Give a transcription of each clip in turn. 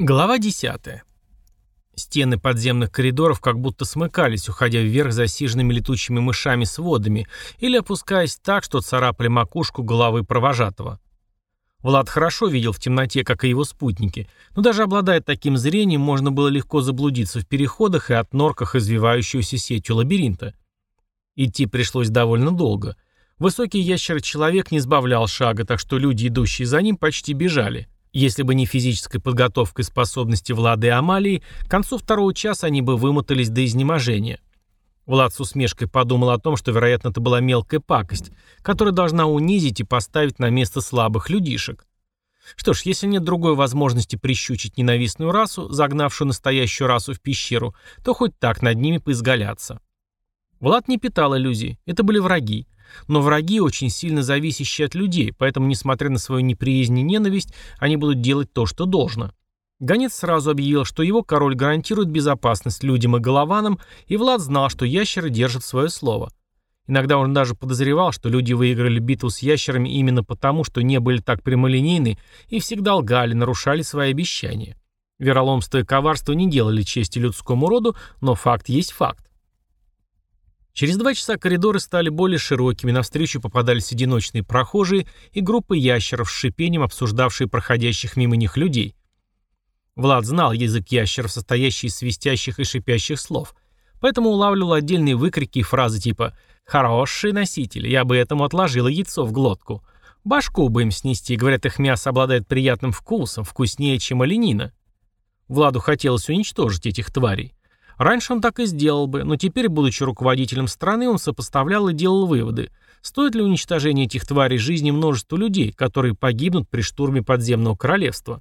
Глава 10. Стены подземных коридоров как будто смыкались, уходя вверх засиженными летучими мышами с водами или опускаясь так, что царапали макушку головы провожатого. Влад хорошо видел в темноте, как и его спутники, но даже обладая таким зрением, можно было легко заблудиться в переходах и от норках извивающегося сетью лабиринта. Идти пришлось довольно долго. Высокий ящер-человек не сбавлял шага, так что люди, идущие за ним, почти бежали. Если бы не физическая подготовка и способности Влады и Амалии, к концу второго часа они бы вымотались до изнеможения. Влад с усмешкой подумал о том, что, вероятно, это была мелкая пакость, которая должна унизить и поставить на место слабых людишек. Что ж, если нет другой возможности прищучить ненавистную расу, загнавшую настоящую расу в пещеру, то хоть так над ними поизгаляться. Влад не питал иллюзий, это были враги. Но враги очень сильно зависящие от людей, поэтому, несмотря на свою неприязнь и ненависть, они будут делать то, что должно. Гонец сразу объявил, что его король гарантирует безопасность людям и голованам, и Влад знал, что ящеры держат свое слово. Иногда он даже подозревал, что люди выиграли битву с ящерами именно потому, что не были так прямолинейны и всегда лгали, нарушали свои обещания. Вероломство и коварство не делали чести людскому роду, но факт есть факт. Через два часа коридоры стали более широкими, навстречу попадались одиночные прохожие и группы ящеров с шипением, обсуждавшие проходящих мимо них людей. Влад знал язык ящеров, состоящий из свистящих и шипящих слов, поэтому улавливал отдельные выкрики и фразы типа «Хороший носитель, я бы этому отложила яйцо в глотку», «Башку бы им снести, говорят, их мясо обладает приятным вкусом, вкуснее, чем оленина». Владу хотелось уничтожить этих тварей. Раньше он так и сделал бы, но теперь, будучи руководителем страны, он сопоставлял и делал выводы. Стоит ли уничтожение этих тварей жизни множеству людей, которые погибнут при штурме подземного королевства?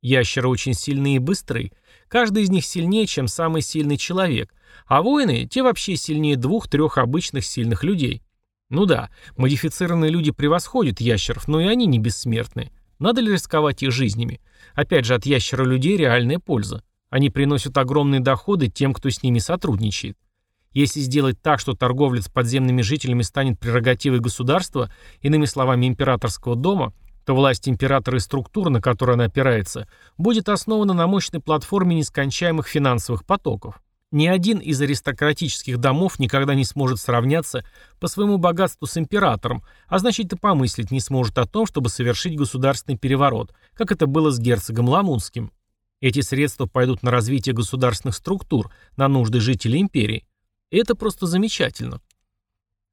Ящеры очень сильные и быстрые. Каждый из них сильнее, чем самый сильный человек. А воины, те вообще сильнее двух-трех обычных сильных людей. Ну да, модифицированные люди превосходят ящеров, но и они не бессмертны. Надо ли рисковать их жизнями? Опять же, от ящера людей реальная польза. Они приносят огромные доходы тем, кто с ними сотрудничает. Если сделать так, что торговля с подземными жителями станет прерогативой государства, иными словами императорского дома, то власть императора и структура, на которую она опирается, будет основана на мощной платформе нескончаемых финансовых потоков. Ни один из аристократических домов никогда не сможет сравняться по своему богатству с императором, а значит и помыслить не сможет о том, чтобы совершить государственный переворот, как это было с герцогом Ламунским. Эти средства пойдут на развитие государственных структур, на нужды жителей империи. Это просто замечательно.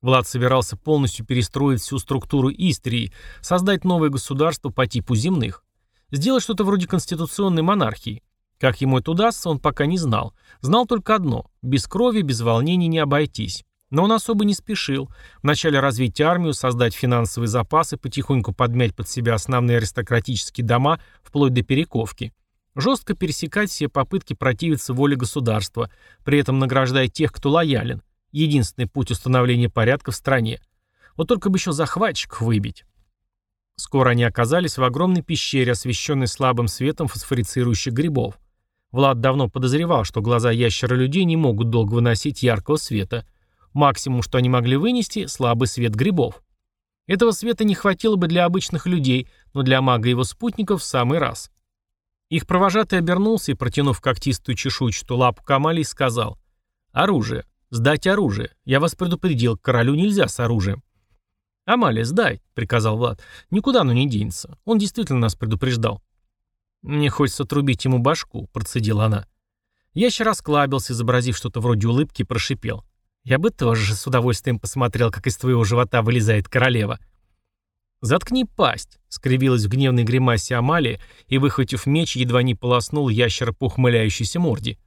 Влад собирался полностью перестроить всю структуру Истрии, создать новое государство по типу земных. Сделать что-то вроде конституционной монархии. Как ему это удастся, он пока не знал. Знал только одно – без крови, без волнений не обойтись. Но он особо не спешил. Вначале развить армию, создать финансовые запасы, потихоньку подмять под себя основные аристократические дома, вплоть до перековки. Жестко пересекать все попытки противиться воле государства, при этом награждая тех, кто лоялен. Единственный путь установления порядка в стране. Вот только бы еще захватчиков выбить. Скоро они оказались в огромной пещере, освещенной слабым светом фосфорицирующих грибов. Влад давно подозревал, что глаза ящера людей не могут долго выносить яркого света. Максимум, что они могли вынести – слабый свет грибов. Этого света не хватило бы для обычных людей, но для мага и его спутников в самый раз. Их провожатый обернулся и, протянув когтистую чешуйчатую лапу к сказал «Оружие! Сдать оружие! Я вас предупредил, королю нельзя с оружием!» «Амалия, сдай!» — приказал Влад. «Никуда оно не денется. Он действительно нас предупреждал». «Мне хочется отрубить ему башку», — процедила она. Ящер расклабился, изобразив что-то вроде улыбки, прошипел. «Я бы тоже с удовольствием посмотрел, как из твоего живота вылезает королева». «Заткни пасть!» — скривилась в гневной гримасе Амалия и, выхватив меч, едва не полоснул ящера по ухмыляющейся морде.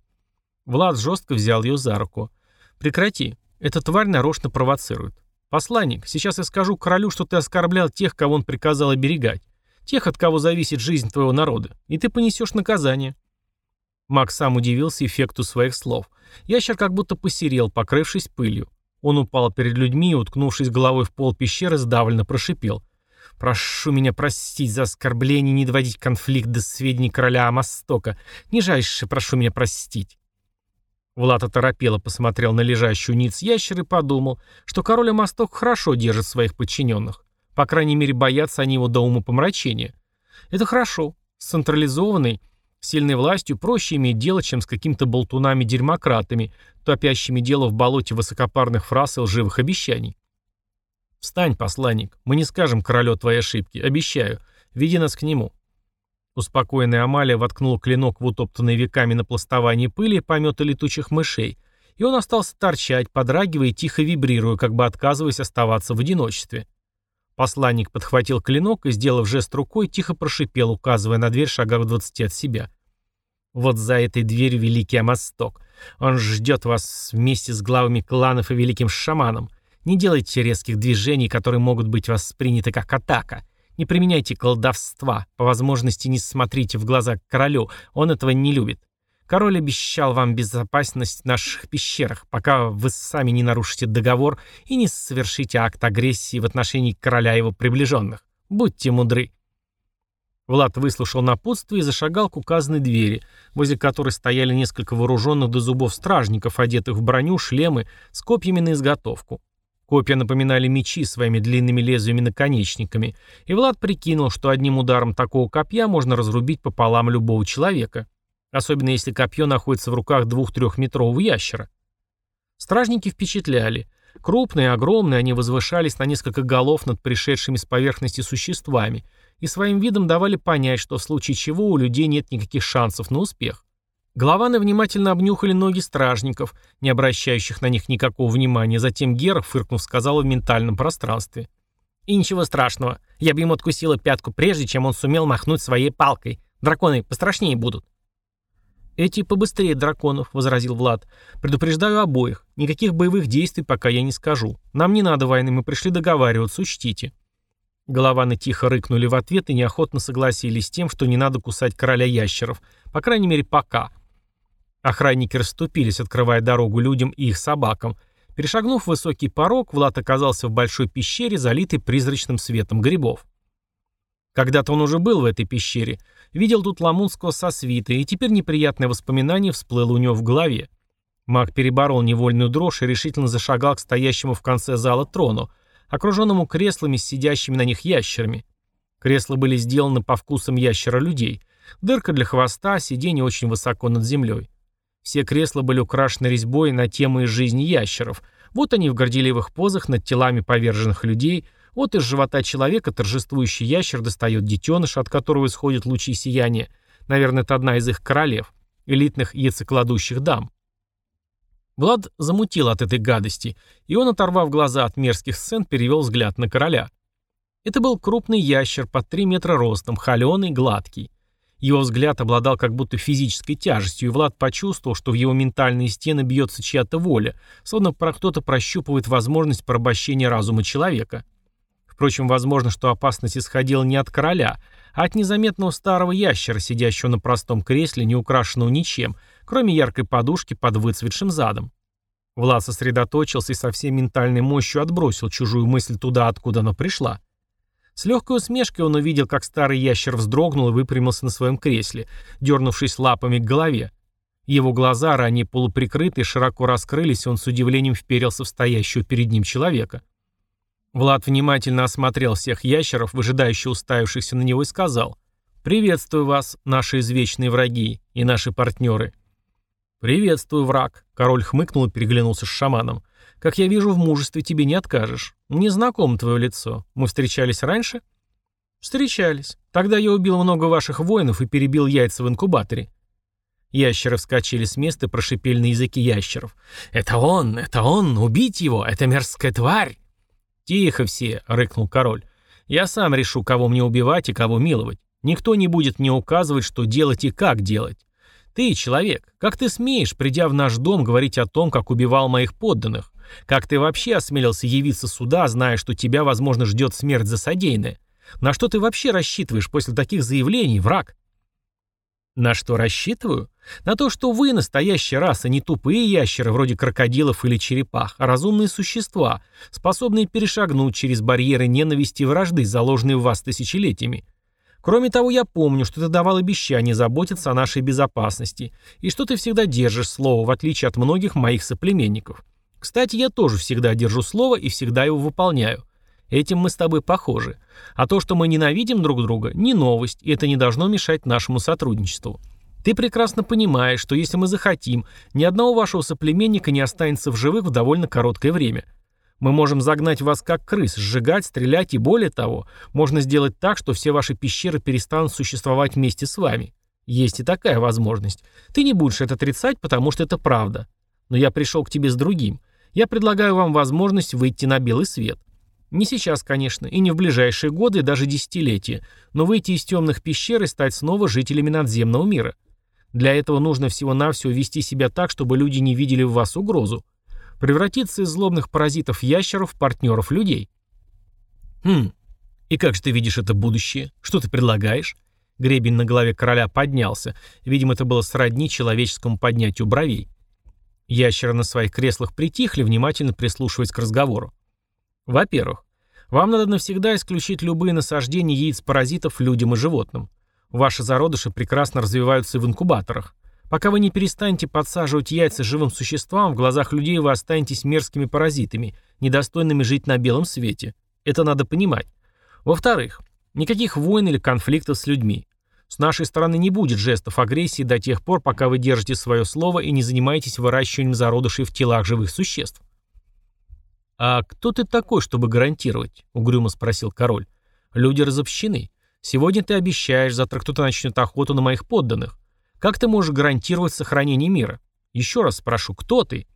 Влад жестко взял ее за руку. «Прекрати. Эта тварь нарочно провоцирует. Посланник, сейчас я скажу королю, что ты оскорблял тех, кого он приказал оберегать. Тех, от кого зависит жизнь твоего народа. И ты понесешь наказание». Макс сам удивился эффекту своих слов. Ящер как будто посерел, покрывшись пылью. Он упал перед людьми и, уткнувшись головой в пол пещеры, сдавленно прошипел — Прошу меня простить за оскорбление не доводить конфликт до сведений короля Амастока. Нижайше прошу меня простить». Влад оторопело посмотрел на лежащую ниц ящер и подумал, что король Амасток хорошо держит своих подчиненных. По крайней мере, боятся они его до умопомрачения. Это хорошо. С централизованной, сильной властью проще иметь дело, чем с какими-то болтунами-дерьмократами, топящими дело в болоте высокопарных фраз и лживых обещаний. «Встань, посланник, мы не скажем королю твоей ошибки, обещаю. Веди нас к нему». Успокоенная Амалия воткнула клинок в утоптанные веками на пластовании пыли и помета летучих мышей, и он остался торчать, подрагивая и тихо вибрируя, как бы отказываясь оставаться в одиночестве. Посланник подхватил клинок и, сделав жест рукой, тихо прошипел, указывая на дверь шагах в двадцати от себя. «Вот за этой дверью Великий Амасток. Он ждет вас вместе с главами кланов и великим шаманом. Не делайте резких движений, которые могут быть восприняты как атака. Не применяйте колдовства. По возможности не смотрите в глаза к королю. Он этого не любит. Король обещал вам безопасность в наших пещерах, пока вы сами не нарушите договор и не совершите акт агрессии в отношении короля и его приближенных. Будьте мудры. Влад выслушал напутствие и зашагал к указанной двери, возле которой стояли несколько вооруженных до зубов стражников, одетых в броню, шлемы, с копьями на изготовку. Копья напоминали мечи своими длинными лезвиями-наконечниками, и Влад прикинул, что одним ударом такого копья можно разрубить пополам любого человека, особенно если копье находится в руках двух-трехметрового ящера. Стражники впечатляли. Крупные, огромные, они возвышались на несколько голов над пришедшими с поверхности существами и своим видом давали понять, что в случае чего у людей нет никаких шансов на успех. Голованы внимательно обнюхали ноги стражников, не обращающих на них никакого внимания, затем Гера, фыркнув, сказала в ментальном пространстве. «И ничего страшного, я бы ему откусила пятку, прежде чем он сумел махнуть своей палкой. Драконы пострашнее будут». «Эти побыстрее драконов», — возразил Влад. «Предупреждаю обоих. Никаких боевых действий пока я не скажу. Нам не надо войны, мы пришли договариваться, учтите». Голованы тихо рыкнули в ответ и неохотно согласились с тем, что не надо кусать короля ящеров. По крайней мере, пока. Охранники расступились, открывая дорогу людям и их собакам. Перешагнув высокий порог, Влад оказался в большой пещере, залитой призрачным светом грибов. Когда-то он уже был в этой пещере, видел тут Ламунского со свитой, и теперь неприятное воспоминание всплыло у него в голове. Маг переборол невольную дрожь и решительно зашагал к стоящему в конце зала трону, окруженному креслами с сидящими на них ящерами. Кресла были сделаны по вкусам ящера людей. Дырка для хвоста, сиденье очень высоко над землей. Все кресла были украшены резьбой на темы из жизни ящеров. Вот они в горделивых позах над телами поверженных людей, вот из живота человека торжествующий ящер достает детеныш, от которого исходят лучи сияния. Наверное, это одна из их королев, элитных яйцекладущих дам. Влад замутил от этой гадости, и он, оторвав глаза от мерзких сцен, перевел взгляд на короля. Это был крупный ящер под 3 метра ростом, холеный, гладкий. Его взгляд обладал как будто физической тяжестью, и Влад почувствовал, что в его ментальные стены бьется чья-то воля, словно про кто-то прощупывает возможность порабощения разума человека. Впрочем, возможно, что опасность исходила не от короля, а от незаметного старого ящера, сидящего на простом кресле, не украшенного ничем, кроме яркой подушки под выцветшим задом. Влад сосредоточился и со всей ментальной мощью отбросил чужую мысль туда, откуда она пришла. С легкой усмешкой он увидел, как старый ящер вздрогнул и выпрямился на своем кресле, дернувшись лапами к голове. Его глаза, ранее полуприкрытые, широко раскрылись, и он с удивлением вперился в стоящего перед ним человека. Влад внимательно осмотрел всех ящеров, выжидающе уставившихся на него, и сказал «Приветствую вас, наши извечные враги и наши партнеры». «Приветствую, враг», — король хмыкнул и переглянулся с шаманом. Как я вижу, в мужестве тебе не откажешь. Мне знакомо твое лицо. Мы встречались раньше? Встречались. Тогда я убил много ваших воинов и перебил яйца в инкубаторе. Ящеры вскочили с места и прошипели на языке ящеров. «Это он! Это он! Убить его! Это мерзкая тварь!» «Тихо все!» — рыкнул король. «Я сам решу, кого мне убивать и кого миловать. Никто не будет мне указывать, что делать и как делать. Ты, человек, как ты смеешь, придя в наш дом, говорить о том, как убивал моих подданных? Как ты вообще осмелился явиться сюда, зная, что тебя, возможно, ждет смерть за содеянное? На что ты вообще рассчитываешь после таких заявлений, враг? На что рассчитываю? На то, что вы настоящая раса, не тупые ящеры вроде крокодилов или черепах, а разумные существа, способные перешагнуть через барьеры ненависти и вражды, заложенные в вас тысячелетиями. Кроме того, я помню, что ты давал обещание заботиться о нашей безопасности, и что ты всегда держишь слово, в отличие от многих моих соплеменников. Кстати, я тоже всегда держу слово и всегда его выполняю. Этим мы с тобой похожи. А то, что мы ненавидим друг друга, не новость, и это не должно мешать нашему сотрудничеству. Ты прекрасно понимаешь, что если мы захотим, ни одного вашего соплеменника не останется в живых в довольно короткое время. Мы можем загнать вас как крыс, сжигать, стрелять и более того, можно сделать так, что все ваши пещеры перестанут существовать вместе с вами. Есть и такая возможность. Ты не будешь это отрицать, потому что это правда. Но я пришел к тебе с другим. Я предлагаю вам возможность выйти на белый свет. Не сейчас, конечно, и не в ближайшие годы, даже десятилетия, но выйти из темных пещер и стать снова жителями надземного мира. Для этого нужно всего-навсего вести себя так, чтобы люди не видели в вас угрозу. Превратиться из злобных паразитов ящеров в партнеров людей. Хм, и как же ты видишь это будущее? Что ты предлагаешь? Гребень на голове короля поднялся. Видимо, это было сродни человеческому поднятию бровей. Ящеры на своих креслах притихли, внимательно прислушиваясь к разговору. Во-первых, вам надо навсегда исключить любые насаждения яиц паразитов людям и животным. Ваши зародыши прекрасно развиваются в инкубаторах. Пока вы не перестанете подсаживать яйца живым существам, в глазах людей вы останетесь мерзкими паразитами, недостойными жить на белом свете. Это надо понимать. Во-вторых, никаких войн или конфликтов с людьми. С нашей стороны не будет жестов агрессии до тех пор, пока вы держите свое слово и не занимаетесь выращиванием зародышей в телах живых существ. «А кто ты такой, чтобы гарантировать?» — угрюмо спросил король. «Люди разобщены. Сегодня ты обещаешь, завтра кто-то начнет охоту на моих подданных. Как ты можешь гарантировать сохранение мира? Еще раз спрошу, кто ты?»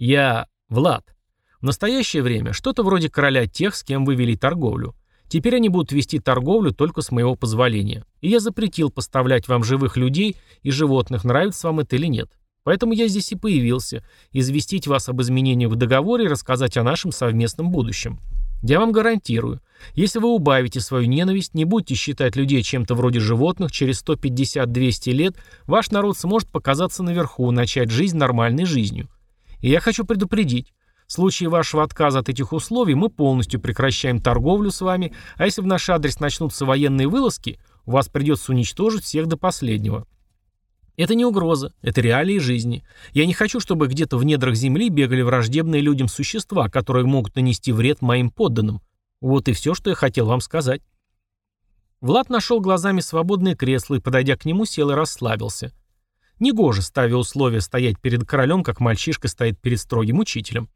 «Я Влад. В настоящее время что-то вроде короля тех, с кем вы вели торговлю. Теперь они будут вести торговлю только с моего позволения. И я запретил поставлять вам живых людей и животных, нравится вам это или нет. Поэтому я здесь и появился, известить вас об изменениях в договоре и рассказать о нашем совместном будущем. Я вам гарантирую, если вы убавите свою ненависть, не будете считать людей чем-то вроде животных, через 150-200 лет ваш народ сможет показаться наверху, начать жизнь нормальной жизнью. И я хочу предупредить, в случае вашего отказа от этих условий мы полностью прекращаем торговлю с вами, а если в наш адрес начнутся военные вылазки, у вас придется уничтожить всех до последнего. Это не угроза, это реалии жизни. Я не хочу, чтобы где-то в недрах земли бегали враждебные людям существа, которые могут нанести вред моим подданным. Вот и все, что я хотел вам сказать. Влад нашел глазами свободное кресло и, подойдя к нему, сел и расслабился. Негоже, ставя условия, стоять перед королем, как мальчишка стоит перед строгим учителем.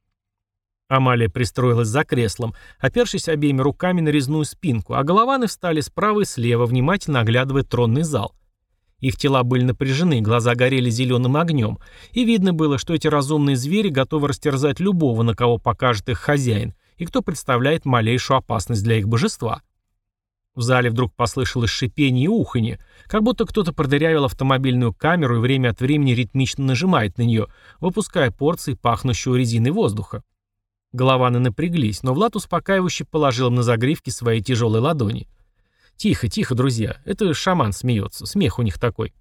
Амалия пристроилась за креслом, опершись обеими руками на резную спинку, а голованы встали справа и слева, внимательно оглядывая тронный зал. Их тела были напряжены, глаза горели зеленым огнем, и видно было, что эти разумные звери готовы растерзать любого, на кого покажет их хозяин, и кто представляет малейшую опасность для их божества. В зале вдруг послышалось шипение и уханье, как будто кто-то продырявил автомобильную камеру и время от времени ритмично нажимает на нее, выпуская порции пахнущего резиной воздуха. Голованы напряглись, но Влад успокаивающе положил им на загривки свои тяжелые ладони. «Тихо, тихо, друзья. Это шаман смеется. Смех у них такой».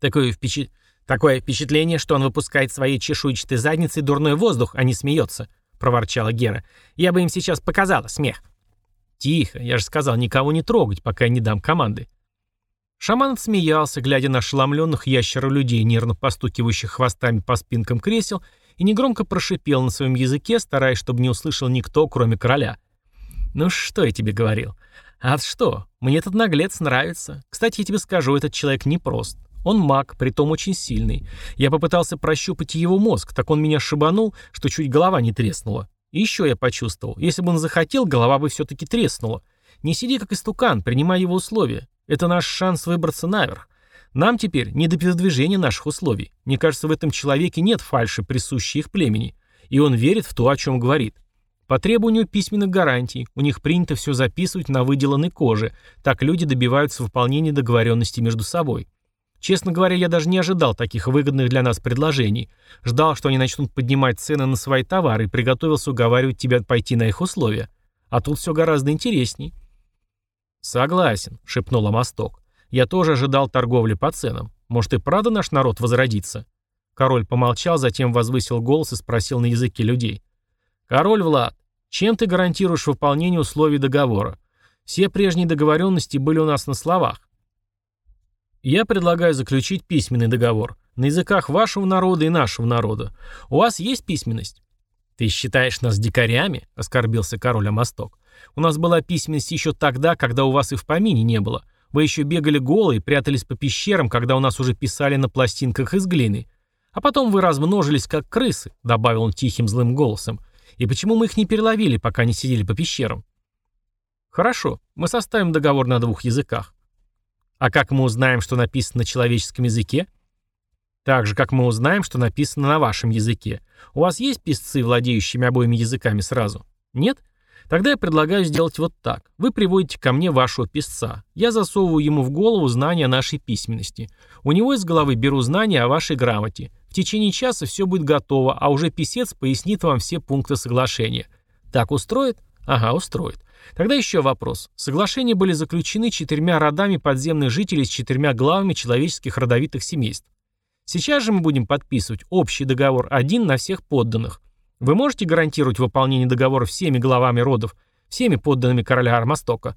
Такое, впечат... Такое впечатление, что он выпускает своей чешуйчатой задницей дурной воздух, а не смеется», — проворчала Гера. «Я бы им сейчас показала смех». «Тихо, я же сказал никого не трогать, пока я не дам команды». Шаман отсмеялся, глядя на ошеломленных ящеров людей, нервно постукивающих хвостами по спинкам кресел, и негромко прошипел на своем языке, стараясь, чтобы не услышал никто, кроме короля. «Ну что я тебе говорил? А что? Мне этот наглец нравится. Кстати, я тебе скажу, этот человек непрост. Он маг, притом очень сильный. Я попытался прощупать его мозг, так он меня шибанул, что чуть голова не треснула. И еще я почувствовал, если бы он захотел, голова бы все-таки треснула. Не сиди как истукан, принимай его условия. Это наш шанс выбраться наверх. Нам теперь не до передвижения наших условий. Мне кажется, в этом человеке нет фальши, присущей их племени. И он верит в то, о чем говорит. По требованию письменных гарантий. У них принято все записывать на выделанной коже. Так люди добиваются выполнения договоренности между собой. Честно говоря, я даже не ожидал таких выгодных для нас предложений. Ждал, что они начнут поднимать цены на свои товары и приготовился уговаривать тебя пойти на их условия. А тут все гораздо интересней. «Согласен», — шепнула Мосток. Я тоже ожидал торговли по ценам. Может и правда наш народ возродится?» Король помолчал, затем возвысил голос и спросил на языке людей. «Король Влад, чем ты гарантируешь выполнение условий договора? Все прежние договоренности были у нас на словах. Я предлагаю заключить письменный договор на языках вашего народа и нашего народа. У вас есть письменность?» «Ты считаешь нас дикарями?» — оскорбился король Амосток. «У нас была письменность еще тогда, когда у вас и в помине не было. Вы еще бегали голые, прятались по пещерам, когда у нас уже писали на пластинках из глины. А потом вы размножились, как крысы», — добавил он тихим злым голосом. «И почему мы их не переловили, пока не сидели по пещерам?» «Хорошо, мы составим договор на двух языках». «А как мы узнаем, что написано на человеческом языке?» «Так же, как мы узнаем, что написано на вашем языке. У вас есть писцы, владеющими обоими языками сразу?» «Нет?» Тогда я предлагаю сделать вот так. Вы приводите ко мне вашего писца. Я засовываю ему в голову знания нашей письменности. У него из головы беру знания о вашей грамоте. В течение часа все будет готово, а уже писец пояснит вам все пункты соглашения. Так устроит? Ага, устроит. Тогда еще вопрос. Соглашения были заключены четырьмя родами подземных жителей с четырьмя главами человеческих родовитых семейств. Сейчас же мы будем подписывать общий договор один на всех подданных. Вы можете гарантировать выполнение договора всеми главами родов, всеми подданными короля Армастока?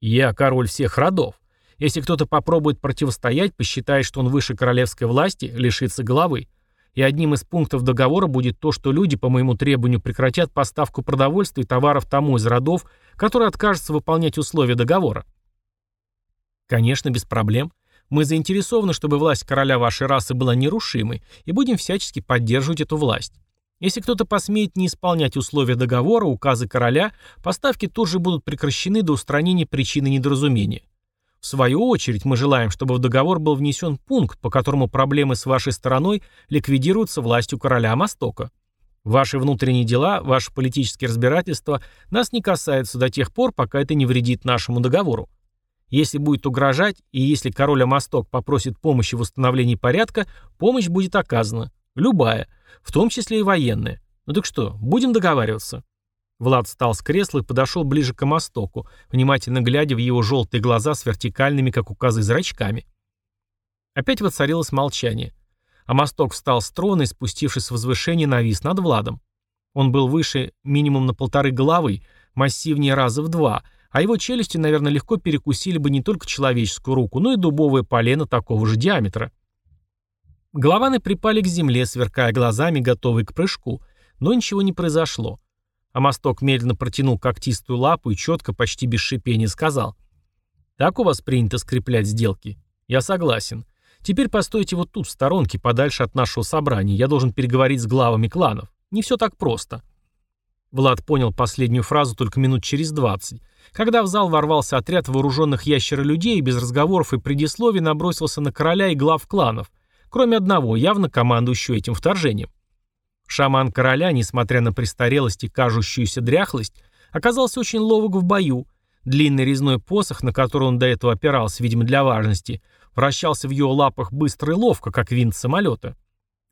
Я король всех родов. Если кто-то попробует противостоять, посчитает, что он выше королевской власти, лишится головы. И одним из пунктов договора будет то, что люди по моему требованию прекратят поставку продовольствия и товаров тому из родов, который откажется выполнять условия договора. Конечно, без проблем. Мы заинтересованы, чтобы власть короля вашей расы была нерушимой, и будем всячески поддерживать эту власть. Если кто-то посмеет не исполнять условия договора, указы короля, поставки тут же будут прекращены до устранения причины недоразумения. В свою очередь, мы желаем, чтобы в договор был внесен пункт, по которому проблемы с вашей стороной ликвидируются властью короля Мостока. Ваши внутренние дела, ваши политические разбирательства нас не касаются до тех пор, пока это не вредит нашему договору. Если будет угрожать, и если король Амосток попросит помощи в восстановлении порядка, помощь будет оказана. Любая – в том числе и военные. Ну так что, будем договариваться?» Влад встал с кресла и подошел ближе к мостоку, внимательно глядя в его желтые глаза с вертикальными, как у козы, зрачками. Опять воцарилось молчание. А мосток встал с трона и, спустившись с возвышения, навис над Владом. Он был выше минимум на полторы головы, массивнее раза в два, а его челюсти, наверное, легко перекусили бы не только человеческую руку, но и дубовое полено такого же диаметра. Голованы припали к земле, сверкая глазами, готовые к прыжку, но ничего не произошло. А мосток медленно протянул когтистую лапу и четко, почти без шипения, сказал. «Так у вас принято скреплять сделки?» «Я согласен. Теперь постойте вот тут, в сторонке, подальше от нашего собрания. Я должен переговорить с главами кланов. Не все так просто». Влад понял последнюю фразу только минут через двадцать, когда в зал ворвался отряд вооруженных ящеролюдей и без разговоров и предисловий набросился на короля и глав кланов – кроме одного, явно командующего этим вторжением. Шаман короля, несмотря на престарелость и кажущуюся дряхлость, оказался очень ловок в бою. Длинный резной посох, на который он до этого опирался, видимо, для важности, вращался в его лапах быстро и ловко, как винт самолета.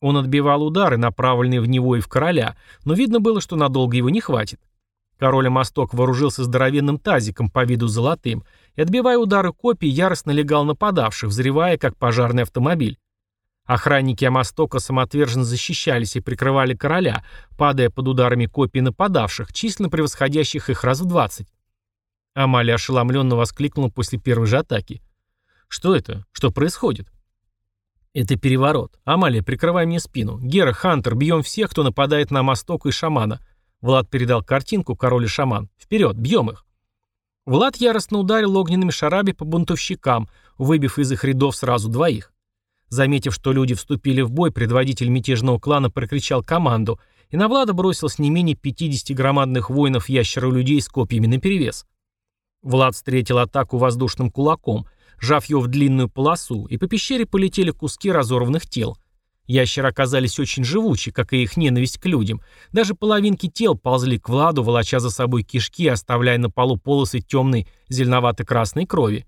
Он отбивал удары, направленные в него и в короля, но видно было, что надолго его не хватит. Король Мосток вооружился здоровенным тазиком по виду золотым и, отбивая удары копий, яростно легал нападавших, взрывая, как пожарный автомобиль. Охранники Амастока самоотверженно защищались и прикрывали короля, падая под ударами копий нападавших, численно превосходящих их раз в двадцать. Амалия ошеломленно воскликнула после первой же атаки. «Что это? Что происходит?» «Это переворот. Амалия, прикрывай мне спину. Гера, Хантер, бьем всех, кто нападает на Амастока и шамана». Влад передал картинку король и шаман. «Вперед, бьем их!» Влад яростно ударил огненными шарами по бунтовщикам, выбив из их рядов сразу двоих. Заметив, что люди вступили в бой, предводитель мятежного клана прокричал команду, и на Влада бросилось не менее 50 громадных воинов ящеров-людей с копьями наперевес. Влад встретил атаку воздушным кулаком, жав его в длинную полосу, и по пещере полетели куски разорванных тел. Ящеры оказались очень живучи, как и их ненависть к людям. Даже половинки тел ползли к Владу, волоча за собой кишки, оставляя на полу полосы темной зеленовато-красной крови.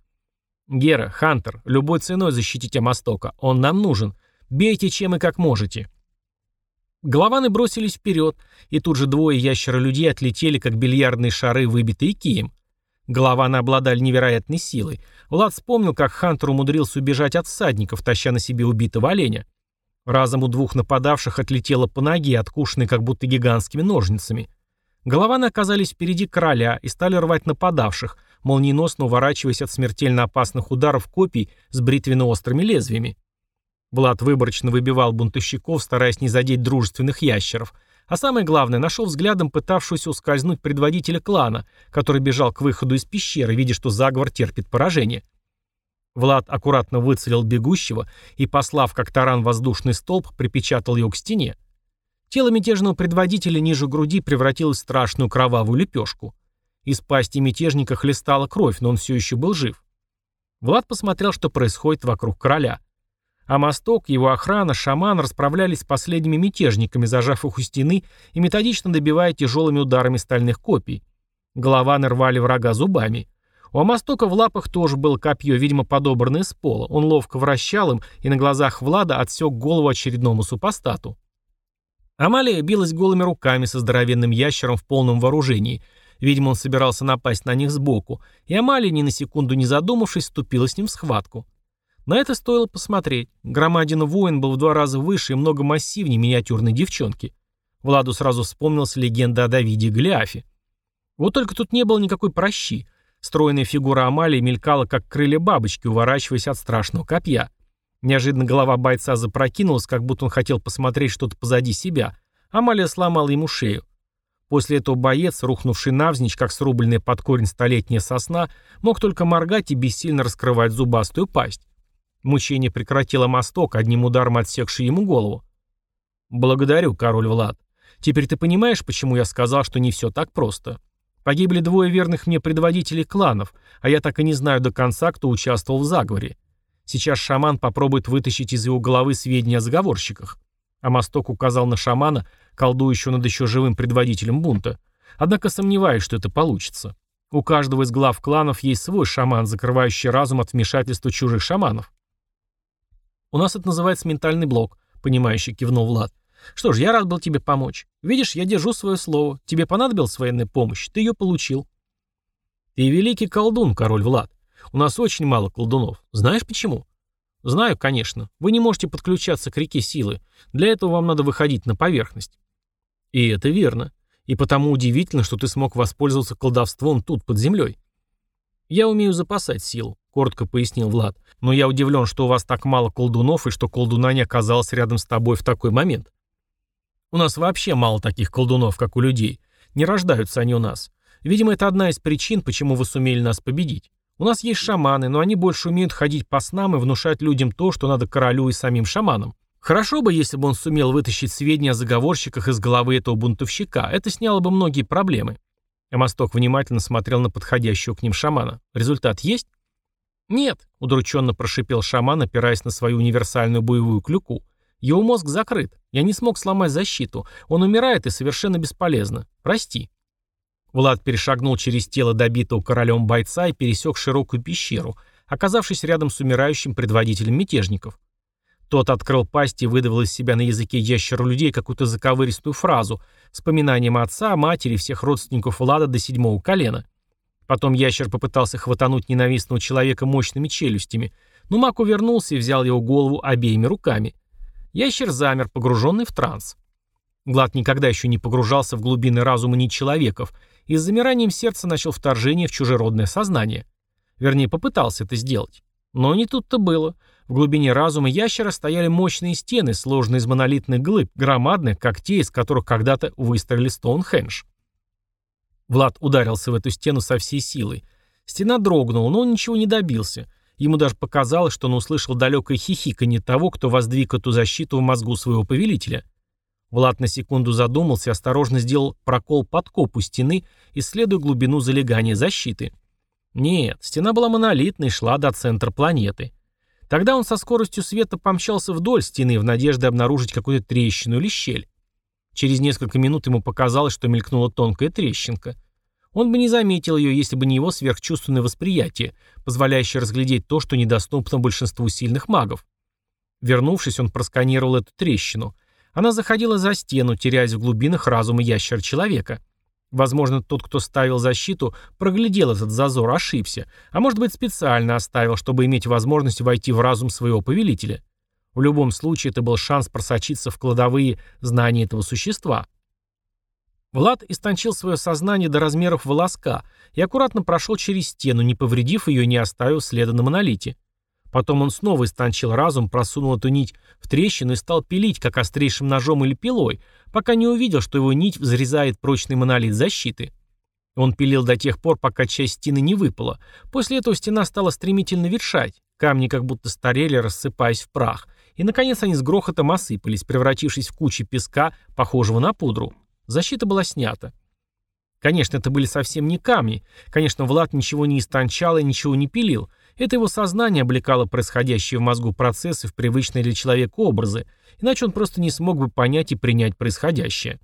«Гера, Хантер, любой ценой защитите Мостока. Он нам нужен. Бейте чем и как можете». Голованы бросились вперед, и тут же двое ящера-людей отлетели, как бильярдные шары, выбитые кием. Голованы обладали невероятной силой. Влад вспомнил, как Хантер умудрился убежать от всадников, таща на себе убитого оленя. Разом у двух нападавших отлетело по ноге, откушенной как будто гигантскими ножницами. Голованы оказались впереди короля и стали рвать нападавших, молниеносно уворачиваясь от смертельно опасных ударов копий с бритвенно-острыми лезвиями. Влад выборочно выбивал бунтовщиков, стараясь не задеть дружественных ящеров, а самое главное, нашел взглядом пытавшегося ускользнуть предводителя клана, который бежал к выходу из пещеры, видя, что заговор терпит поражение. Влад аккуратно выцелил бегущего и, послав как таран воздушный столб, припечатал его к стене. Тело мятежного предводителя ниже груди превратилось в страшную кровавую лепешку. Из пасти мятежника хлестала кровь, но он все еще был жив. Влад посмотрел, что происходит вокруг короля. А мосток, его охрана, шаман расправлялись с последними мятежниками, зажав их у стены и методично добивая тяжелыми ударами стальных копий. Голова нарвали врага зубами. У Амастока в лапах тоже было копье, видимо, подобранное с пола. Он ловко вращал им и на глазах Влада отсек голову очередному супостату. Амалия билась голыми руками со здоровенным ящером в полном вооружении. Видимо, он собирался напасть на них сбоку, и Амалия, ни на секунду не задумавшись, вступила с ним в схватку. На это стоило посмотреть. Громадина воин был в два раза выше и много массивнее миниатюрной девчонки. Владу сразу вспомнилась легенда о Давиде Голиафе. Вот только тут не было никакой прощи. Стройная фигура Амалии мелькала, как крылья бабочки, уворачиваясь от страшного копья. Неожиданно голова бойца запрокинулась, как будто он хотел посмотреть что-то позади себя. Амалия сломала ему шею. После этого боец, рухнувший навзничь, как срубленная под корень столетняя сосна, мог только моргать и бессильно раскрывать зубастую пасть. Мучение прекратило мосток, одним ударом отсекший ему голову. «Благодарю, король Влад. Теперь ты понимаешь, почему я сказал, что не все так просто?» Погибли двое верных мне предводителей кланов, а я так и не знаю до конца, кто участвовал в заговоре. Сейчас шаман попробует вытащить из его головы сведения о заговорщиках. А Мосток указал на шамана, колдующего над еще живым предводителем бунта. Однако сомневаюсь, что это получится. У каждого из глав кланов есть свой шаман, закрывающий разум от вмешательства чужих шаманов. «У нас это называется ментальный блок», — понимающий кивнул Влад. Что ж, я рад был тебе помочь. Видишь, я держу свое слово. Тебе понадобилась военная помощь, ты ее получил. Ты великий колдун, король Влад. У нас очень мало колдунов. Знаешь почему? Знаю, конечно. Вы не можете подключаться к реке силы. Для этого вам надо выходить на поверхность. И это верно. И потому удивительно, что ты смог воспользоваться колдовством тут, под землей. Я умею запасать силу, коротко пояснил Влад. Но я удивлен, что у вас так мало колдунов и что колдуна не оказалась рядом с тобой в такой момент. У нас вообще мало таких колдунов, как у людей. Не рождаются они у нас. Видимо, это одна из причин, почему вы сумели нас победить. У нас есть шаманы, но они больше умеют ходить по снам и внушать людям то, что надо королю и самим шаманам. Хорошо бы, если бы он сумел вытащить сведения о заговорщиках из головы этого бунтовщика. Это сняло бы многие проблемы. Мосток внимательно смотрел на подходящего к ним шамана. Результат есть? Нет, удрученно прошипел шаман, опираясь на свою универсальную боевую клюку. Его мозг закрыт. Я не смог сломать защиту. Он умирает и совершенно бесполезно. Прости. Влад перешагнул через тело добитого королем бойца и пересек широкую пещеру, оказавшись рядом с умирающим предводителем мятежников. Тот открыл пасть и выдавил из себя на языке ящеру людей какую-то заковыристую фразу, вспоминанием отца, матери, всех родственников Влада до седьмого колена. Потом ящер попытался хватануть ненавистного человека мощными челюстями, но маг увернулся и взял его голову обеими руками. Ящер замер, погруженный в транс. Глад никогда еще не погружался в глубины разума ни человеков и с замиранием сердца начал вторжение в чужеродное сознание. Вернее, попытался это сделать. Но не тут-то было. В глубине разума ящера стояли мощные стены, сложенные из монолитных глыб, громадных, как те, из которых когда-то выстроили Стоунхендж. Влад ударился в эту стену со всей силой. Стена дрогнула, но он ничего не добился — Ему даже показалось, что он услышал далекое хихиканье того, кто воздвиг эту защиту в мозгу своего повелителя. Влад на секунду задумался и осторожно сделал прокол подкопу стены, исследуя глубину залегания защиты. Нет, стена была монолитной и шла до центра планеты. Тогда он со скоростью света помчался вдоль стены в надежде обнаружить какую-то трещину или щель. Через несколько минут ему показалось, что мелькнула тонкая трещинка – он бы не заметил ее, если бы не его сверхчувственное восприятие, позволяющее разглядеть то, что недоступно большинству сильных магов. Вернувшись, он просканировал эту трещину. Она заходила за стену, теряясь в глубинах разума ящера-человека. Возможно, тот, кто ставил защиту, проглядел этот зазор, ошибся, а может быть специально оставил, чтобы иметь возможность войти в разум своего повелителя. В любом случае, это был шанс просочиться в кладовые знания этого существа. Влад истончил свое сознание до размеров волоска и аккуратно прошел через стену, не повредив ее и не оставив следа на монолите. Потом он снова истончил разум, просунул эту нить в трещину и стал пилить, как острейшим ножом или пилой, пока не увидел, что его нить взрезает прочный монолит защиты. Он пилил до тех пор, пока часть стены не выпала. После этого стена стала стремительно ветшать. Камни как будто старели, рассыпаясь в прах. И, наконец, они с грохотом осыпались, превратившись в кучи песка, похожего на пудру. Защита была снята. Конечно, это были совсем не камни. Конечно, Влад ничего не истончал и ничего не пилил. Это его сознание облекало происходящие в мозгу процессы в привычные для человека образы, иначе он просто не смог бы понять и принять происходящее.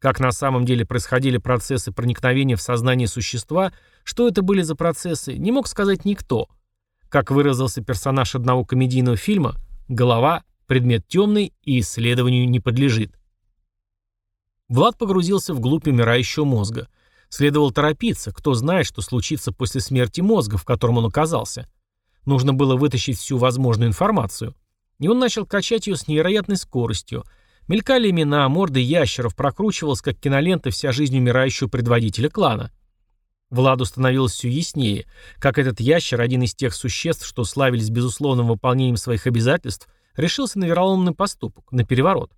Как на самом деле происходили процессы проникновения в сознание существа, что это были за процессы, не мог сказать никто. Как выразился персонаж одного комедийного фильма, голова – предмет темный и исследованию не подлежит. Влад погрузился вглубь умирающего мозга. Следовало торопиться, кто знает, что случится после смерти мозга, в котором он оказался. Нужно было вытащить всю возможную информацию. И он начал качать ее с невероятной скоростью. Мелькали имена, морды ящеров, прокручивалась, как кинолента, вся жизнь умирающего предводителя клана. Владу становилось все яснее, как этот ящер, один из тех существ, что славились безусловным выполнением своих обязательств, решился на вероломный поступок, на переворот.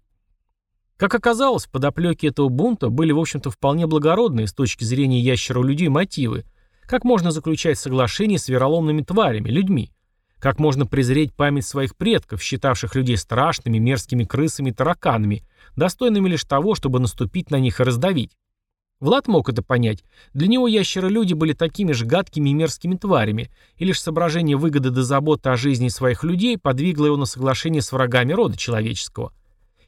Как оказалось, в подоплеке этого бунта были, в общем-то, вполне благородные с точки зрения ящеров людей мотивы. Как можно заключать соглашение с вероломными тварями, людьми? Как можно презреть память своих предков, считавших людей страшными, мерзкими крысами и тараканами, достойными лишь того, чтобы наступить на них и раздавить? Влад мог это понять. Для него ящеры-люди были такими же гадкими и мерзкими тварями, и лишь соображение выгоды до заботы о жизни своих людей подвигло его на соглашение с врагами рода человеческого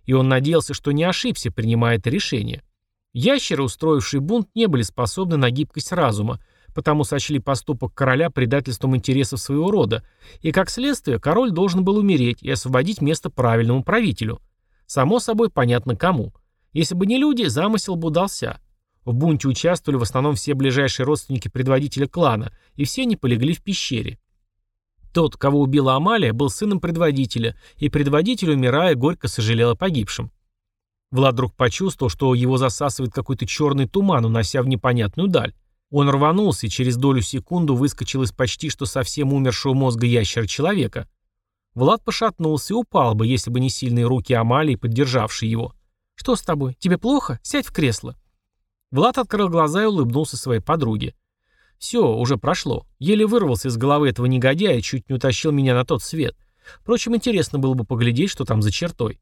и он надеялся, что не ошибся, принимая это решение. Ящеры, устроившие бунт, не были способны на гибкость разума, потому сочли поступок короля предательством интересов своего рода, и, как следствие, король должен был умереть и освободить место правильному правителю. Само собой, понятно кому. Если бы не люди, замысел бы удался. В бунте участвовали в основном все ближайшие родственники предводителя клана, и все они полегли в пещере. Тот, кого убила Амалия, был сыном предводителя, и предводитель, умирая, горько сожалел о погибшем. Влад вдруг почувствовал, что его засасывает какой-то черный туман, унося в непонятную даль. Он рванулся и через долю секунду выскочил из почти что совсем умершего мозга ящера человека. Влад пошатнулся и упал бы, если бы не сильные руки Амалии, поддержавшие его. «Что с тобой? Тебе плохо? Сядь в кресло». Влад открыл глаза и улыбнулся своей подруге. Все, уже прошло. Еле вырвался из головы этого негодяя и чуть не утащил меня на тот свет. Впрочем, интересно было бы поглядеть, что там за чертой.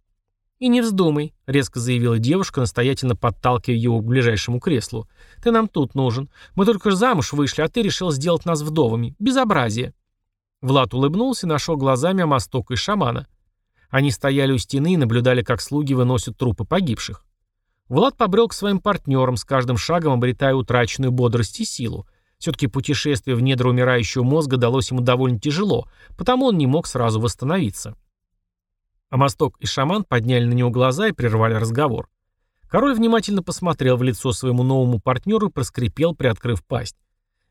«И не вздумай», — резко заявила девушка, настоятельно подталкивая его к ближайшему креслу. «Ты нам тут нужен. Мы только замуж вышли, а ты решил сделать нас вдовами. Безобразие». Влад улыбнулся и нашел глазами Амастока и шамана. Они стояли у стены и наблюдали, как слуги выносят трупы погибших. Влад побрел к своим партнерам, с каждым шагом обретая утраченную бодрость и силу. Все-таки путешествие в недра умирающего мозга далось ему довольно тяжело, потому он не мог сразу восстановиться. А Мосток и шаман подняли на него глаза и прервали разговор. Король внимательно посмотрел в лицо своему новому партнеру и проскрипел, приоткрыв пасть.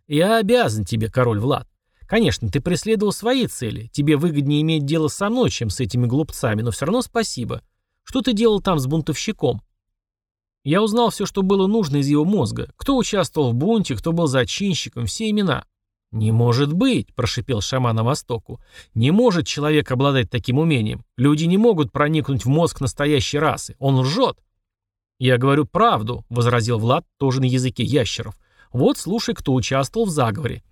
«Я обязан тебе, король Влад. Конечно, ты преследовал свои цели. Тебе выгоднее иметь дело со мной, чем с этими глупцами, но все равно спасибо. Что ты делал там с бунтовщиком? Я узнал все, что было нужно из его мозга. Кто участвовал в бунте, кто был зачинщиком, все имена. «Не может быть», — прошипел шаман на востоку. «Не может человек обладать таким умением. Люди не могут проникнуть в мозг настоящей расы. Он лжет». «Я говорю правду», — возразил Влад, тоже на языке ящеров. «Вот слушай, кто участвовал в заговоре».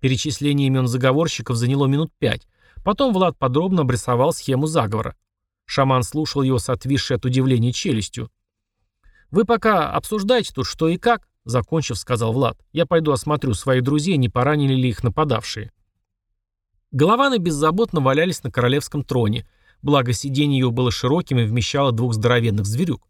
Перечисление имен заговорщиков заняло минут пять. Потом Влад подробно обрисовал схему заговора. Шаман слушал его с отвисшей от удивления челюстью. «Вы пока обсуждайте тут что и как», — закончив, сказал Влад. «Я пойду осмотрю своих друзей, не поранили ли их нападавшие». Голованы беззаботно валялись на королевском троне, благо сиденье его было широким и вмещало двух здоровенных зверюк.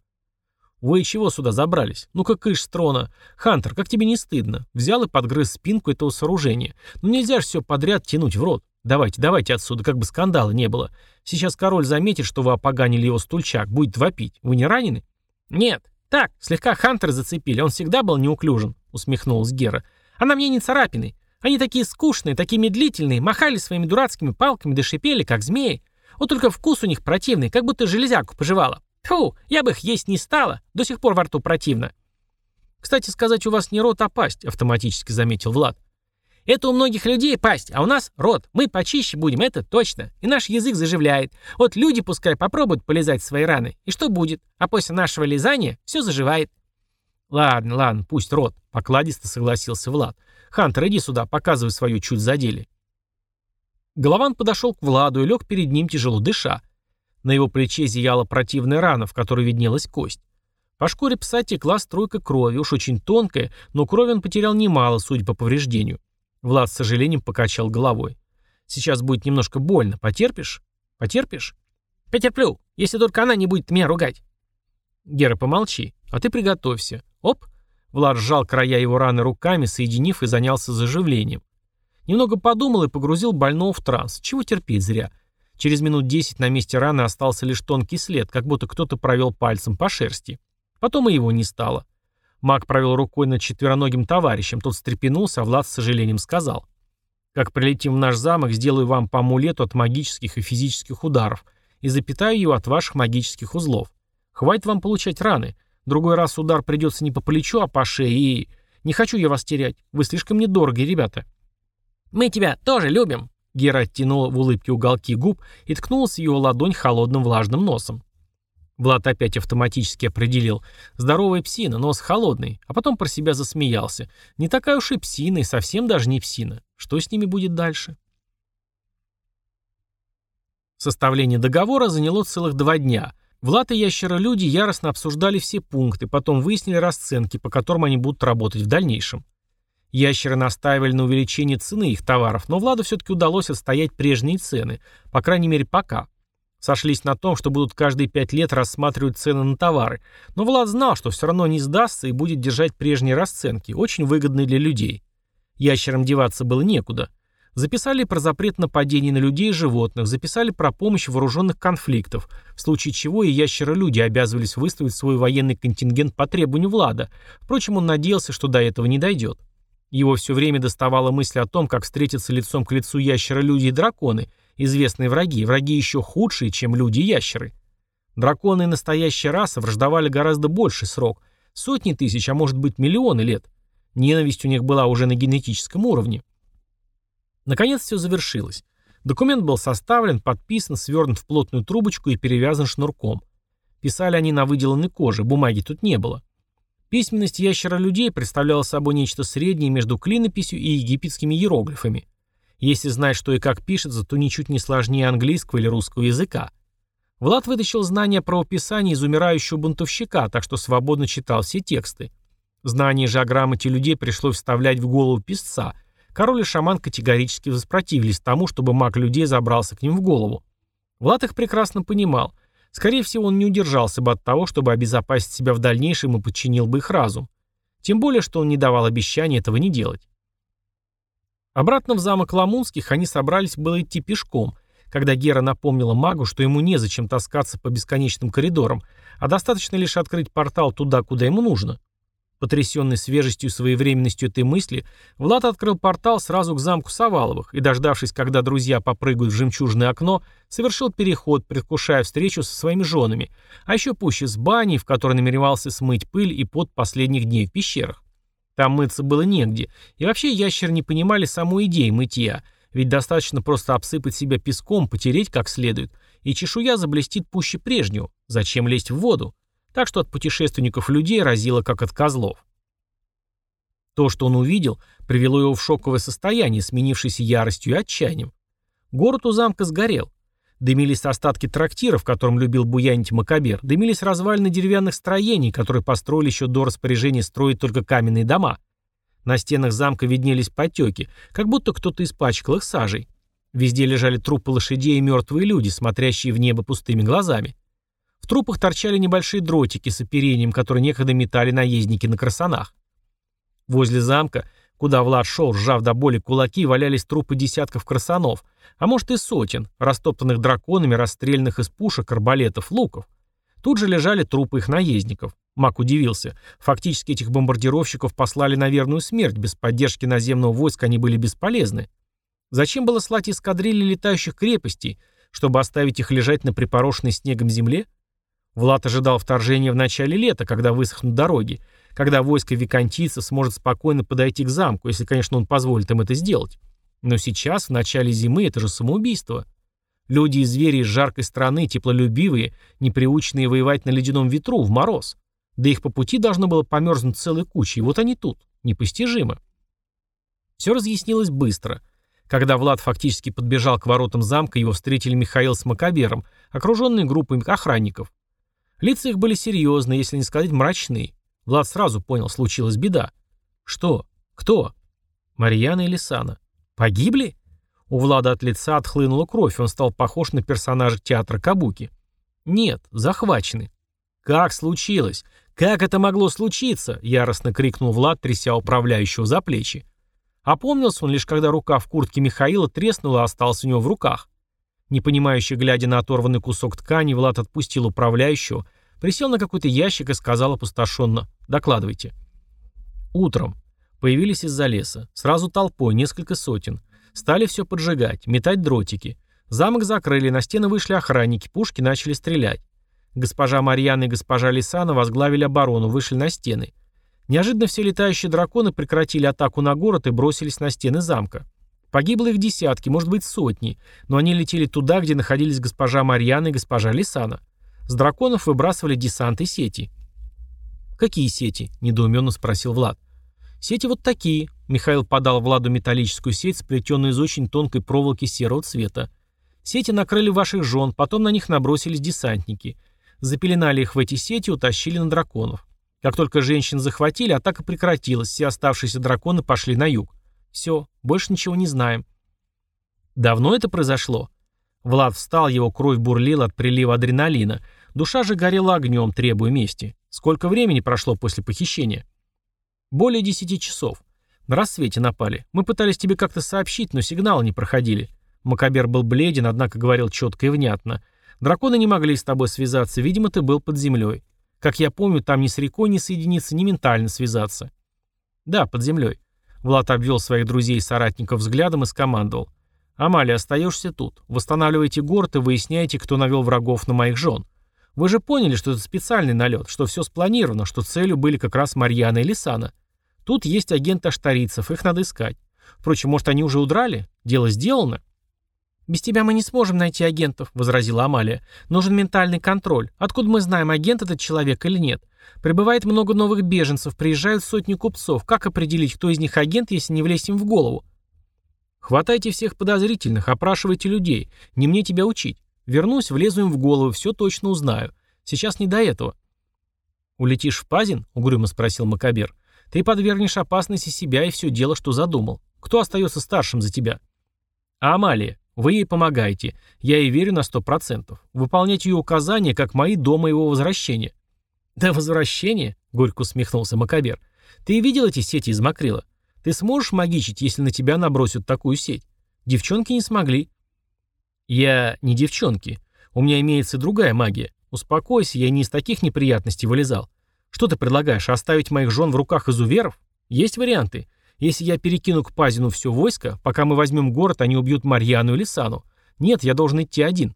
«Вы чего сюда забрались? Ну-ка кыш с трона. Хантер, как тебе не стыдно? Взял и подгрыз спинку этого сооружения. Ну нельзя же все подряд тянуть в рот. Давайте, давайте отсюда, как бы скандала не было. Сейчас король заметит, что вы опоганили его стульчак, будет вопить. Вы не ранены?» «Нет», «Так, слегка Хантер зацепили, он всегда был неуклюжен», — усмехнулась Гера. «А на мне не царапины. Они такие скучные, такие медлительные, махали своими дурацкими палками да шипели, как змеи. Вот только вкус у них противный, как будто железяку пожевала. Фу, я бы их есть не стала, до сих пор во рту противно». «Кстати сказать, у вас не рот, а пасть», — автоматически заметил Влад. Это у многих людей пасть, а у нас рот. Мы почище будем, это точно. И наш язык заживляет. Вот люди пускай попробуют полезать свои раны. И что будет? А после нашего лизания все заживает. Ладно, ладно, пусть рот. Покладисто согласился Влад. Хантер, иди сюда, показывай свою чуть задели. Голован подошел к Владу и лег перед ним, тяжело дыша. На его плече зияла противная рана, в которой виднелась кость. По шкуре пса текла струйка крови, уж очень тонкая, но крови он потерял немало, судя по повреждению. Влад с сожалением покачал головой. «Сейчас будет немножко больно. Потерпишь? Потерпишь?» «Потерплю, если только она не будет меня ругать». «Гера, помолчи, а ты приготовься. Оп!» Влад сжал края его раны руками, соединив и занялся заживлением. Немного подумал и погрузил больного в транс. Чего терпеть зря. Через минут десять на месте раны остался лишь тонкий след, как будто кто-то провел пальцем по шерсти. Потом и его не стало. Маг провел рукой над четвероногим товарищем, тот встрепенулся, а Влад с сожалением сказал. «Как прилетим в наш замок, сделаю вам по амулету от магических и физических ударов и запитаю его от ваших магических узлов. Хватит вам получать раны. Другой раз удар придется не по плечу, а по шее и... Не хочу я вас терять. Вы слишком недорогие, ребята». «Мы тебя тоже любим», Гера оттянула в улыбке уголки губ и ткнулась в его ладонь холодным влажным носом. Влад опять автоматически определил. Здоровая псина, нос холодный. А потом про себя засмеялся. Не такая уж и псина, и совсем даже не псина. Что с ними будет дальше? Составление договора заняло целых два дня. Влад и ящеролюди яростно обсуждали все пункты, потом выяснили расценки, по которым они будут работать в дальнейшем. Ящеры настаивали на увеличении цены их товаров, но Владу все-таки удалось отстоять прежние цены, по крайней мере пока. Сошлись на том, что будут каждые пять лет рассматривать цены на товары, но Влад знал, что все равно не сдастся и будет держать прежние расценки, очень выгодные для людей. Ящерам деваться было некуда. Записали про запрет нападений на людей и животных, записали про помощь вооруженных конфликтов, в случае чего и ящеры-люди обязывались выставить свой военный контингент по требованию Влада. Впрочем, он надеялся, что до этого не дойдет. Его все время доставала мысль о том, как встретятся лицом к лицу ящера-люди и драконы, известные враги, враги еще худшие, чем люди-ящеры. Драконы и настоящая раса враждовали гораздо больше срок, сотни тысяч, а может быть миллионы лет. Ненависть у них была уже на генетическом уровне. Наконец все завершилось. Документ был составлен, подписан, свернут в плотную трубочку и перевязан шнурком. Писали они на выделанной коже, бумаги тут не было. Письменность ящера-людей представляла собой нечто среднее между клинописью и египетскими иероглифами. Если знать, что и как пишется, то ничуть не сложнее английского или русского языка. Влад вытащил знания про описание из умирающего бунтовщика, так что свободно читал все тексты. Знания же о грамоте людей пришлось вставлять в голову писца. Король и шаман категорически воспротивились тому, чтобы маг людей забрался к ним в голову. Влад их прекрасно понимал – Скорее всего, он не удержался бы от того, чтобы обезопасить себя в дальнейшем и подчинил бы их разум. Тем более, что он не давал обещания этого не делать. Обратно в замок Ламунских они собрались было идти пешком, когда Гера напомнила магу, что ему незачем таскаться по бесконечным коридорам, а достаточно лишь открыть портал туда, куда ему нужно. Потрясенный свежестью и своевременностью этой мысли, Влад открыл портал сразу к замку Саваловых и, дождавшись, когда друзья попрыгают в жемчужное окно, совершил переход, предвкушая встречу со своими женами, а еще пуще с баней, в которой намеревался смыть пыль и пот последних дней в пещерах. Там мыться было негде, и вообще ящеры не понимали саму идею мытья, ведь достаточно просто обсыпать себя песком, потереть как следует, и чешуя заблестит пуще прежнего. Зачем лезть в воду? так что от путешественников людей разило как от козлов. То, что он увидел, привело его в шоковое состояние, сменившееся яростью и отчаянием. Город у замка сгорел. Дымились остатки трактира, в котором любил буянить Макабер, дымились развалины деревянных строений, которые построили еще до распоряжения строить только каменные дома. На стенах замка виднелись потеки, как будто кто-то испачкал их сажей. Везде лежали трупы лошадей и мертвые люди, смотрящие в небо пустыми глазами. В трупах торчали небольшие дротики с оперением, которые некогда метали наездники на красанах. Возле замка, куда Влад шел, сжав до боли кулаки, валялись трупы десятков красанов, а может и сотен, растоптанных драконами, расстрелянных из пушек, арбалетов, луков. Тут же лежали трупы их наездников. Мак удивился. Фактически этих бомбардировщиков послали на верную смерть, без поддержки наземного войска они были бесполезны. Зачем было слать эскадрильи летающих крепостей, чтобы оставить их лежать на припорошенной снегом земле? Влад ожидал вторжения в начале лета, когда высохнут дороги, когда войско викантийцев сможет спокойно подойти к замку, если, конечно, он позволит им это сделать. Но сейчас, в начале зимы, это же самоубийство. Люди и звери из жаркой страны, теплолюбивые, неприученные воевать на ледяном ветру, в мороз. Да их по пути должно было померзнуть целой кучей, и вот они тут. Непостижимо. Все разъяснилось быстро. Когда Влад фактически подбежал к воротам замка, его встретили Михаил с Макабером, окруженные группой охранников. Лица их были серьезные, если не сказать мрачные. Влад сразу понял, случилась беда. Что? Кто? Марьяна и Лисана. Погибли? У Влада от лица отхлынула кровь, он стал похож на персонажа театра Кабуки. Нет, захвачены. Как случилось? Как это могло случиться? Яростно крикнул Влад, тряся управляющего за плечи. Опомнился он лишь когда рука в куртке Михаила треснула и остался у него в руках. Непонимающе глядя на оторванный кусок ткани, Влад отпустил управляющего, присел на какой-то ящик и сказал опустошенно «Докладывайте». Утром. Появились из-за леса. Сразу толпой, несколько сотен. Стали все поджигать, метать дротики. Замок закрыли, на стены вышли охранники, пушки начали стрелять. Госпожа Марьяна и госпожа Лисана возглавили оборону, вышли на стены. Неожиданно все летающие драконы прекратили атаку на город и бросились на стены замка. Погибло их десятки, может быть сотни, но они летели туда, где находились госпожа Марьяна и госпожа Лисана. С драконов выбрасывали десант и сети. «Какие сети?» – недоуменно спросил Влад. «Сети вот такие». Михаил подал Владу металлическую сеть, сплетенную из очень тонкой проволоки серого цвета. Сети накрыли ваших жен, потом на них набросились десантники. Запеленали их в эти сети и утащили на драконов. Как только женщин захватили, атака прекратилась, все оставшиеся драконы пошли на юг. Все, больше ничего не знаем. Давно это произошло? Влад встал, его кровь бурлила от прилива адреналина. Душа же горела огнем, требуя мести. Сколько времени прошло после похищения? Более десяти часов. На рассвете напали. Мы пытались тебе как-то сообщить, но сигналы не проходили. Макабер был бледен, однако говорил четко и внятно. Драконы не могли с тобой связаться, видимо, ты был под землей. Как я помню, там ни с рекой не соединиться, ни ментально связаться. Да, под землей. Влад обвел своих друзей и соратников взглядом и скомандовал. «Амалия, остаешься тут. Восстанавливайте город и выясняйте, кто навел врагов на моих жен. Вы же поняли, что это специальный налет, что все спланировано, что целью были как раз Марьяна и Лисана. Тут есть агенты аштарийцев, их надо искать. Впрочем, может, они уже удрали? Дело сделано?» «Без тебя мы не сможем найти агентов», — возразила Амалия. «Нужен ментальный контроль. Откуда мы знаем, агент этот человек или нет? Прибывает много новых беженцев, приезжают сотни купцов. Как определить, кто из них агент, если не влезть им в голову?» «Хватайте всех подозрительных, опрашивайте людей. Не мне тебя учить. Вернусь, влезу им в голову, все точно узнаю. Сейчас не до этого». «Улетишь в Пазин?» — угрюмо спросил Макабер. «Ты подвергнешь опасности себя и все дело, что задумал. Кто остается старшим за тебя?» «А Амалия. Вы ей помогаете. Я ей верю на сто процентов. Выполнять ее указания, как мои до моего возвращения». «До возвращения?» — горько усмехнулся Макабер. «Ты видел эти сети из Макрила? Ты сможешь магичить, если на тебя набросят такую сеть? Девчонки не смогли». «Я не девчонки. У меня имеется другая магия. Успокойся, я не из таких неприятностей вылезал. Что ты предлагаешь, оставить моих жен в руках изуверов? Есть варианты. Если я перекину к Пазину все войско, пока мы возьмем город, они убьют Марьяну или Сану. Нет, я должен идти один.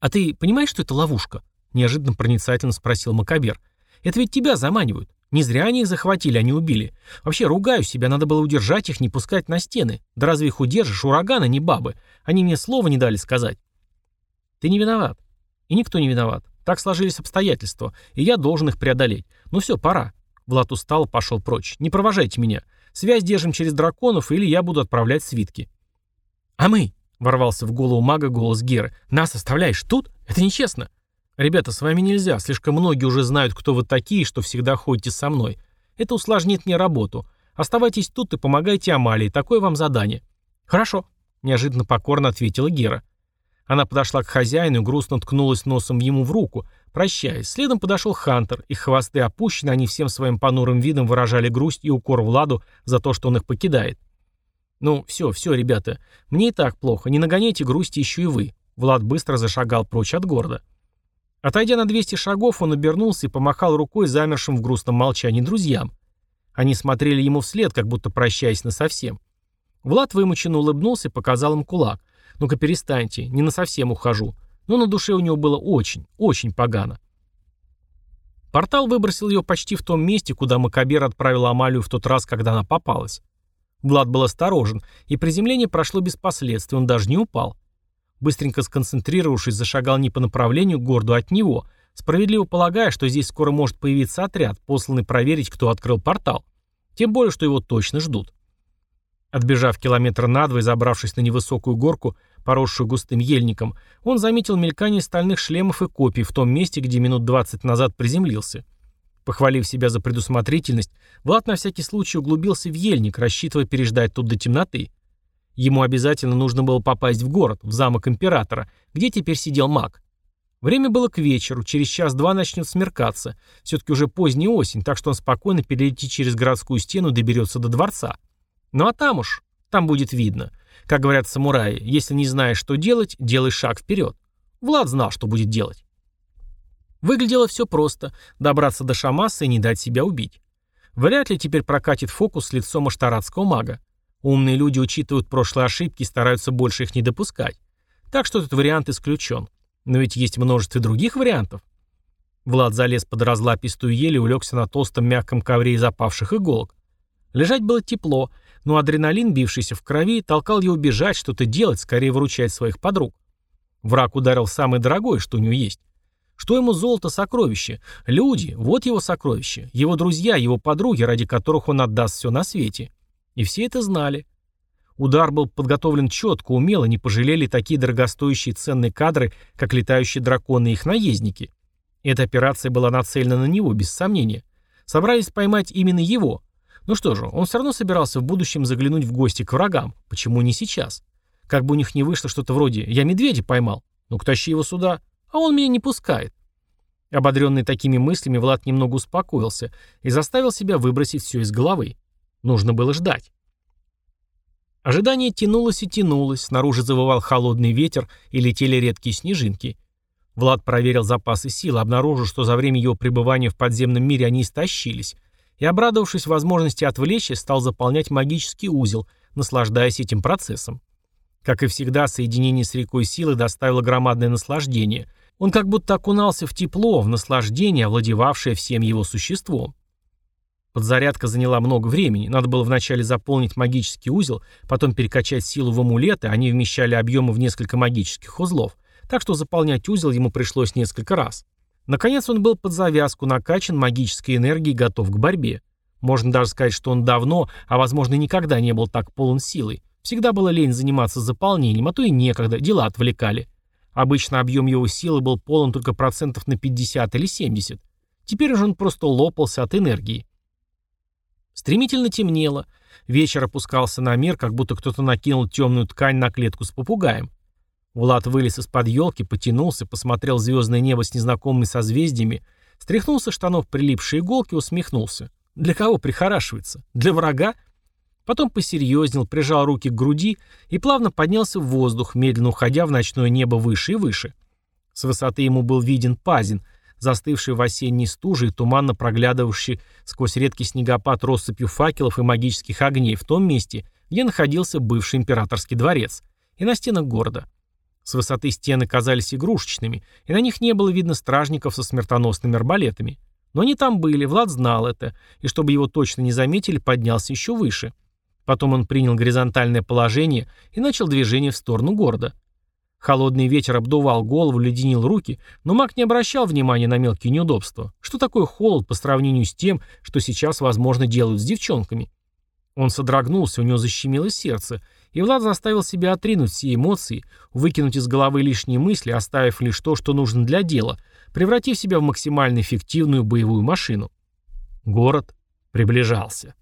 А ты понимаешь, что это ловушка? Неожиданно проницательно спросил Макабер. Это ведь тебя заманивают. Не зря они их захватили, они убили. Вообще, ругаю себя, надо было удержать их, не пускать на стены. Да разве их удержишь? Ураганы, не бабы. Они мне слова не дали сказать. Ты не виноват. И никто не виноват. Так сложились обстоятельства, и я должен их преодолеть. Ну все, пора. Влад устал пошел прочь. «Не провожайте меня. Связь держим через драконов, или я буду отправлять свитки». «А мы?» — ворвался в голову мага голос Геры. «Нас оставляешь тут? Это нечестно». «Ребята, с вами нельзя. Слишком многие уже знают, кто вы такие, что всегда ходите со мной. Это усложнит мне работу. Оставайтесь тут и помогайте Амалии. Такое вам задание». «Хорошо», — неожиданно покорно ответила Гера. Она подошла к хозяину и грустно ткнулась носом ему в руку, прощаясь. Следом подошел Хантер, их хвосты опущены, они всем своим понурым видом выражали грусть и укор Владу за то, что он их покидает. «Ну, все, все, ребята, мне и так плохо, не нагоняйте грусти еще и вы». Влад быстро зашагал прочь от города. Отойдя на 200 шагов, он обернулся и помахал рукой замершим в грустном молчании друзьям. Они смотрели ему вслед, как будто прощаясь насовсем. Влад вымученно улыбнулся и показал им кулак. «Ну-ка перестаньте, не на совсем ухожу». Но на душе у него было очень, очень погано. Портал выбросил ее почти в том месте, куда Макабер отправил Амалию в тот раз, когда она попалась. Влад был осторожен, и приземление прошло без последствий, он даже не упал. Быстренько сконцентрировавшись, зашагал не по направлению к городу от него, справедливо полагая, что здесь скоро может появиться отряд, посланный проверить, кто открыл портал. Тем более, что его точно ждут. Отбежав километр на два и забравшись на невысокую горку, поросшую густым ельником, он заметил мелькание стальных шлемов и копий в том месте, где минут 20 назад приземлился. Похвалив себя за предусмотрительность, Влад на всякий случай углубился в ельник, рассчитывая переждать тут до темноты. Ему обязательно нужно было попасть в город, в замок императора, где теперь сидел маг. Время было к вечеру, через час-два начнет смеркаться. Все-таки уже поздняя осень, так что он спокойно перелетит через городскую стену доберется до дворца. Ну а там уж, там будет видно. Как говорят самураи, если не знаешь, что делать, делай шаг вперед. Влад знал, что будет делать. Выглядело все просто – добраться до Шамаса и не дать себя убить. Вряд ли теперь прокатит фокус с лицом аштаратского мага. Умные люди учитывают прошлые ошибки и стараются больше их не допускать. Так что этот вариант исключен. Но ведь есть множество других вариантов. Влад залез под разлапистую ель и улегся на толстом мягком ковре из опавших иголок. Лежать было тепло, но адреналин, бившийся в крови, толкал его бежать, что-то делать, скорее выручать своих подруг. Враг ударил самое дорогое, что у него есть. Что ему золото сокровище? Люди, вот его сокровище. Его друзья, его подруги, ради которых он отдаст все на свете. И все это знали. Удар был подготовлен четко, умело, не пожалели такие дорогостоящие ценные кадры, как летающие драконы и их наездники. Эта операция была нацелена на него, без сомнения. Собрались поймать именно его. Ну что же, он все равно собирался в будущем заглянуть в гости к врагам. Почему не сейчас? Как бы у них не вышло что-то вроде «я медведя поймал». Ну-ка тащи его сюда а он меня не пускает. Ободренный такими мыслями, Влад немного успокоился и заставил себя выбросить все из головы. Нужно было ждать. Ожидание тянулось и тянулось, снаружи завывал холодный ветер и летели редкие снежинки. Влад проверил запасы сил, обнаружил, что за время его пребывания в подземном мире они истощились, и, обрадовавшись возможности отвлечься, стал заполнять магический узел, наслаждаясь этим процессом. Как и всегда, соединение с рекой силы доставило громадное наслаждение, он как будто окунался в тепло, в наслаждение, овладевавшее всем его существом. Подзарядка заняла много времени. Надо было вначале заполнить магический узел, потом перекачать силу в амулеты, они вмещали объемы в несколько магических узлов, так что заполнять узел ему пришлось несколько раз. Наконец он был под завязку, накачан магической энергией и готов к борьбе. Можно даже сказать, что он давно, а возможно никогда не был так полон силой. Всегда было лень заниматься заполнением, а то и некогда, дела отвлекали. Обычно объем его силы был полон только процентов на 50 или 70. Теперь же он просто лопался от энергии. Стремительно темнело. Вечер опускался на мир, как будто кто-то накинул темную ткань на клетку с попугаем. Влад вылез из-под елки, потянулся, посмотрел звездное небо с незнакомыми созвездиями, стряхнул со штанов прилипшие иголки, усмехнулся. Для кого прихорашивается? Для врага? Потом посерьезнел, прижал руки к груди и плавно поднялся в воздух, медленно уходя в ночное небо выше и выше. С высоты ему был виден Пазин, застывший в осенней стуже и туманно проглядывающий сквозь редкий снегопад россыпью факелов и магических огней в том месте, где находился бывший императорский дворец, и на стенах города. С высоты стены казались игрушечными, и на них не было видно стражников со смертоносными арбалетами. Но они там были, Влад знал это, и чтобы его точно не заметили, поднялся еще выше – Потом он принял горизонтальное положение и начал движение в сторону города. Холодный ветер обдувал голову, леденил руки, но маг не обращал внимания на мелкие неудобства. Что такое холод по сравнению с тем, что сейчас, возможно, делают с девчонками? Он содрогнулся, у него защемило сердце, и Влад заставил себя отринуть все эмоции, выкинуть из головы лишние мысли, оставив лишь то, что нужно для дела, превратив себя в максимально эффективную боевую машину. Город приближался.